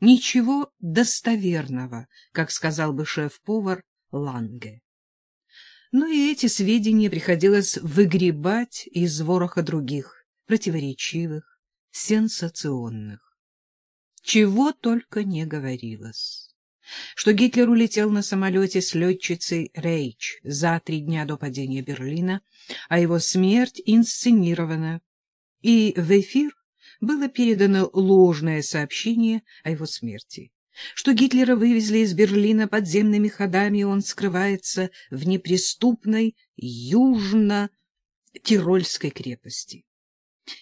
Ничего достоверного, как сказал бы шеф-повар Ланге. Но и эти сведения приходилось выгребать из вороха других, противоречивых, сенсационных. Чего только не говорилось. Что Гитлер улетел на самолете с летчицей Рейч за три дня до падения Берлина, а его смерть инсценирована, и в эфир было передано ложное сообщение о его смерти, что Гитлера вывезли из Берлина подземными ходами, и он скрывается в неприступной южно-тирольской крепости.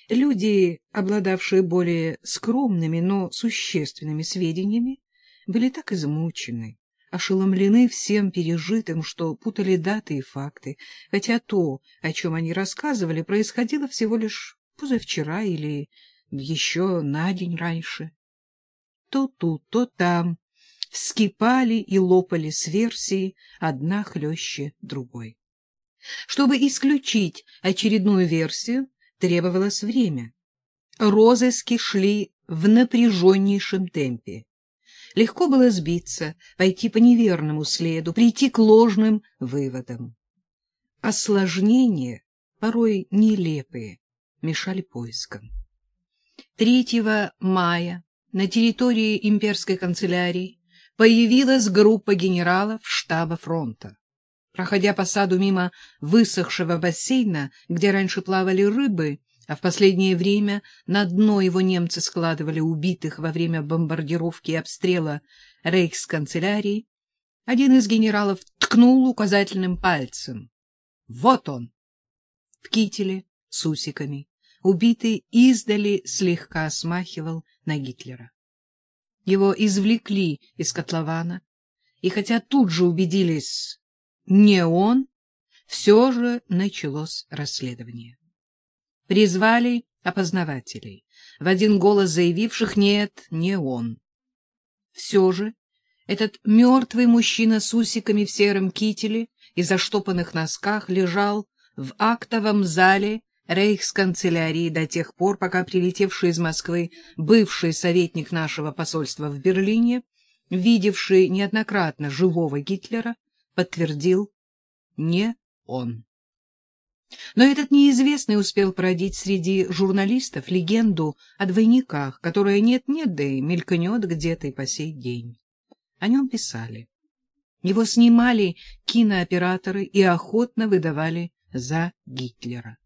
Люди, обладавшие более скромными, но существенными сведениями, были так измучены, ошеломлены всем пережитым, что путали даты и факты, хотя то, о чем они рассказывали, происходило всего лишь позавчера или еще на день раньше. То тут, то там вскипали и лопали с версии одна хлеще другой. Чтобы исключить очередную версию, требовалось время. Розыски шли в напряженнейшем темпе. Легко было сбиться, пойти по неверному следу, прийти к ложным выводам. Осложнения, порой нелепые, мешали поискам. 3 мая на территории имперской канцелярии появилась группа генералов штаба фронта. Проходя по саду мимо высохшего бассейна, где раньше плавали рыбы, а в последнее время на дно его немцы складывали убитых во время бомбардировки и обстрела рейхсканцелярии, один из генералов ткнул указательным пальцем. Вот он! В кителе с усиками убитый издали слегка смахивал на Гитлера. Его извлекли из котлована, и хотя тут же убедились, не он, все же началось расследование. Призвали опознавателей, в один голос заявивших «нет, не он». Все же этот мертвый мужчина с усиками в сером кителе и заштопанных носках лежал в актовом зале рейхсканцелярии до тех пор, пока прилетевший из Москвы бывший советник нашего посольства в Берлине, видевший неоднократно живого Гитлера, подтвердил «не он». Но этот неизвестный успел породить среди журналистов легенду о двойниках, которая нет-нет, да и мелькнет где-то и по сей день. О нем писали. Его снимали кинооператоры и охотно выдавали за Гитлера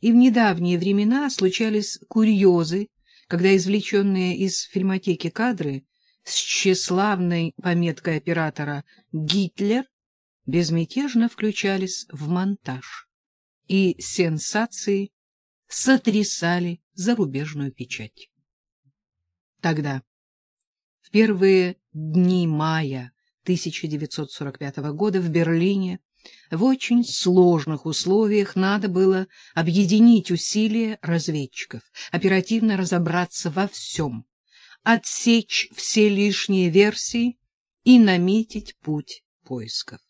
и в недавние времена случались курьезы, когда извлеченные из фильмотеки кадры с тщеславной пометкой оператора «Гитлер» безмятежно включались в монтаж, и сенсации сотрясали зарубежную печать. Тогда, в первые дни мая 1945 года в Берлине в очень сложных условиях надо было объединить усилия разведчиков, оперативно разобраться во всем, отсечь все лишние версии и наметить путь поисков.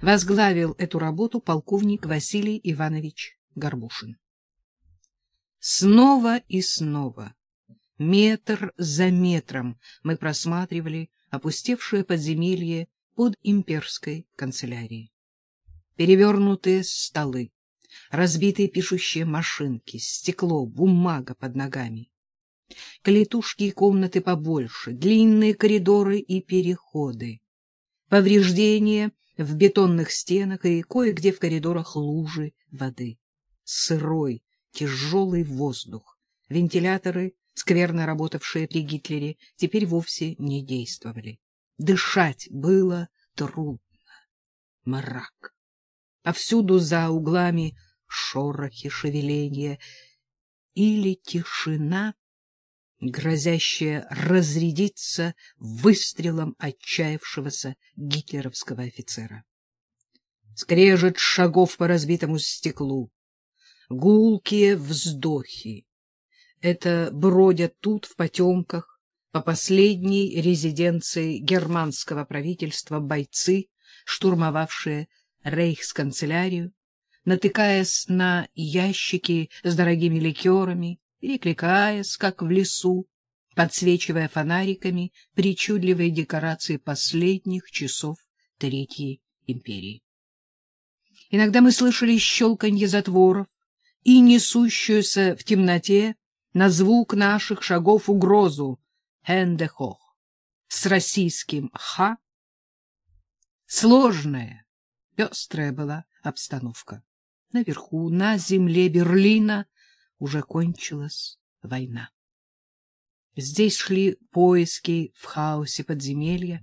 Возглавил эту работу полковник Василий Иванович Горбушин. Снова и снова, метр за метром, мы просматривали опустевшее подземелье под имперской канцелярией перевернутые столы, разбитые пишущие машинки, стекло, бумага под ногами. Клетушки и комнаты побольше, длинные коридоры и переходы. Повреждения в бетонных стенах и кое-где в коридорах лужи воды. Сырой, тяжелый воздух. Вентиляторы, скверно работавшие при Гитлере, теперь вовсе не действовали. Дышать было трудно. Мрак а всюду за углами шорохи, шевеления или тишина, грозящая разрядиться выстрелом отчаявшегося гитлеровского офицера. Скрежет шагов по разбитому стеклу, гулкие вздохи. Это бродят тут, в потемках, по последней резиденции германского правительства бойцы, штурмовавшие рейхсканцелярию, натыкаясь на ящики с дорогими ликерами, перекликаясь, как в лесу, подсвечивая фонариками причудливые декорации последних часов Третьей империи. Иногда мы слышали щелканье затворов и несущуюся в темноте на звук наших шагов угрозу «Хендехох» с российским «ха». Сложная, пестрая была обстановка. Наверху, на земле Берлина, уже кончилась война. Здесь шли поиски в хаосе подземелья.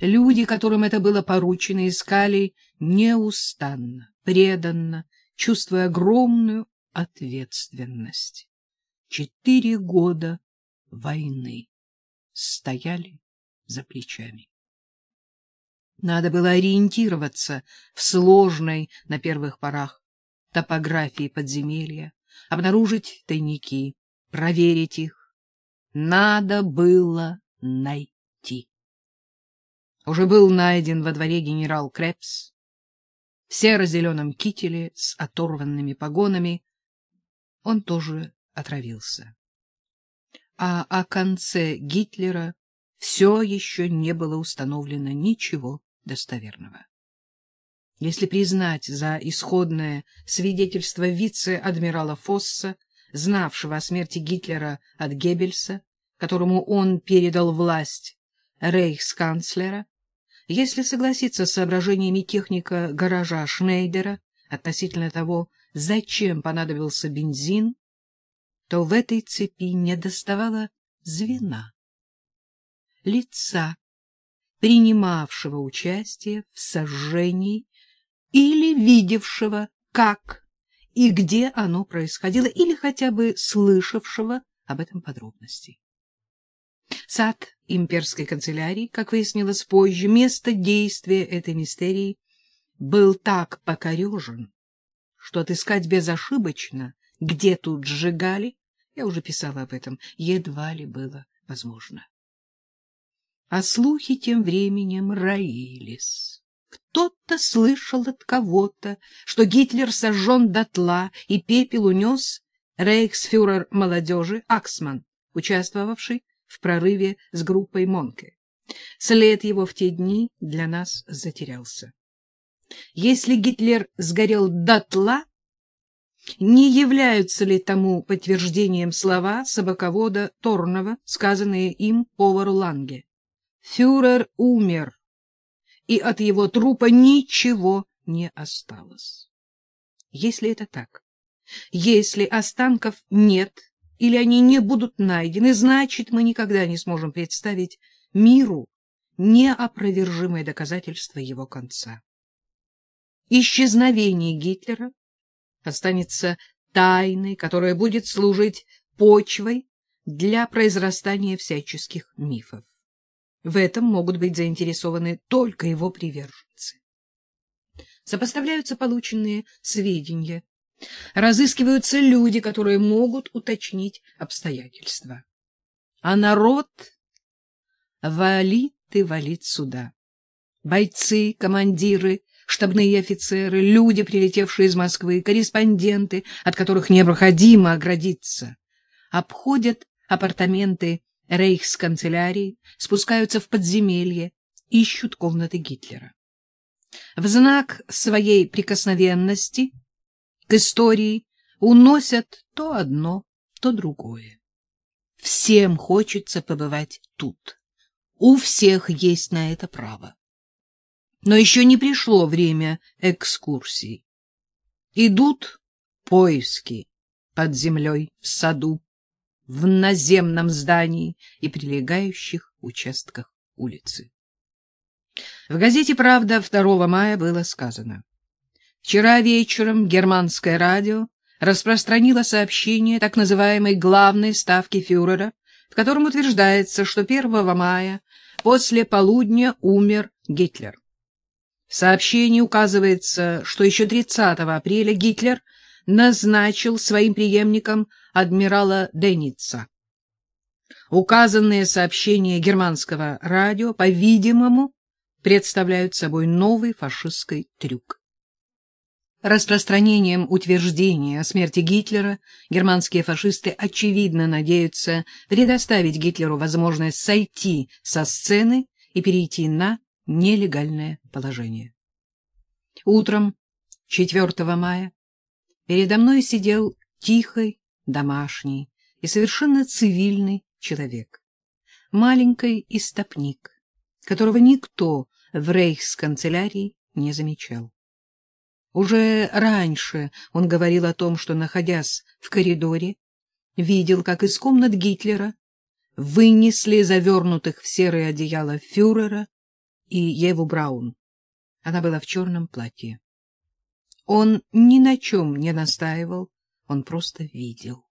Люди, которым это было поручено, искали неустанно, преданно, чувствуя огромную ответственность. Четыре года войны стояли за плечами. Надо было ориентироваться в сложной на первых порах топографии подземелья, обнаружить тайники, проверить их. Надо было найти. Уже был найден во дворе генерал Крепс в серо-зеленом кителе с оторванными погонами. Он тоже отравился. А о конце Гитлера все еще не было установлено ничего достоверного. Если признать за исходное свидетельство вице-адмирала Фосса, знавшего о смерти Гитлера от Геббельса, которому он передал власть рейхсканцлера, если согласиться с соображениями техника гаража Шнейдера относительно того, зачем понадобился бензин, то в этой цепи недоставало звена, лица, принимавшего участие в сожжении или видевшего, как и где оно происходило, или хотя бы слышавшего об этом подробностей. Сад имперской канцелярии, как выяснилось позже, место действия этой мистерии был так покорежен, что отыскать безошибочно, где тут сжигали, я уже писала об этом, едва ли было возможно. А слухи тем временем роились. Кто-то слышал от кого-то, что Гитлер сожжен дотла и пепел унес рейхсфюрер молодежи Аксман, участвовавший в прорыве с группой Монке. След его в те дни для нас затерялся. Если Гитлер сгорел дотла, не являются ли тому подтверждением слова собаковода Торнова, сказанные им повару Ланге? Фюрер умер, и от его трупа ничего не осталось. Если это так, если останков нет или они не будут найдены, значит, мы никогда не сможем представить миру неопровержимое доказательство его конца. Исчезновение Гитлера останется тайной, которая будет служить почвой для произрастания всяческих мифов. В этом могут быть заинтересованы только его приверженцы. Сопоставляются полученные сведения. Разыскиваются люди, которые могут уточнить обстоятельства. А народ валит и валит сюда. Бойцы, командиры, штабные офицеры, люди, прилетевшие из Москвы, корреспонденты, от которых необходимо оградиться, обходят апартаменты рейхсканцелярии, спускаются в подземелье, ищут комнаты Гитлера. В знак своей прикосновенности к истории уносят то одно, то другое. Всем хочется побывать тут. У всех есть на это право. Но еще не пришло время экскурсий. Идут поиски под землей в саду в наземном здании и прилегающих участках улицы. В газете «Правда» 2 мая было сказано. Вчера вечером германское радио распространило сообщение так называемой главной ставки фюрера, в котором утверждается, что 1 мая после полудня умер Гитлер. В сообщении указывается, что еще 30 апреля Гитлер назначил своим преемником адмирала Деница. Указанные сообщения германского радио, по-видимому, представляют собой новый фашистский трюк. распространением утверждения о смерти Гитлера германские фашисты очевидно надеются предоставить Гитлеру возможность сойти со сцены и перейти на нелегальное положение. Утром 4 мая передо мной сидел тихий, домашний и совершенно цивильный человек, маленький истопник, которого никто в рейхсканцелярии не замечал. Уже раньше он говорил о том, что, находясь в коридоре, видел, как из комнат Гитлера вынесли завернутых в серое одеяло фюрера и Еву Браун. Она была в черном платье. Он ни на чем не настаивал, он просто видел.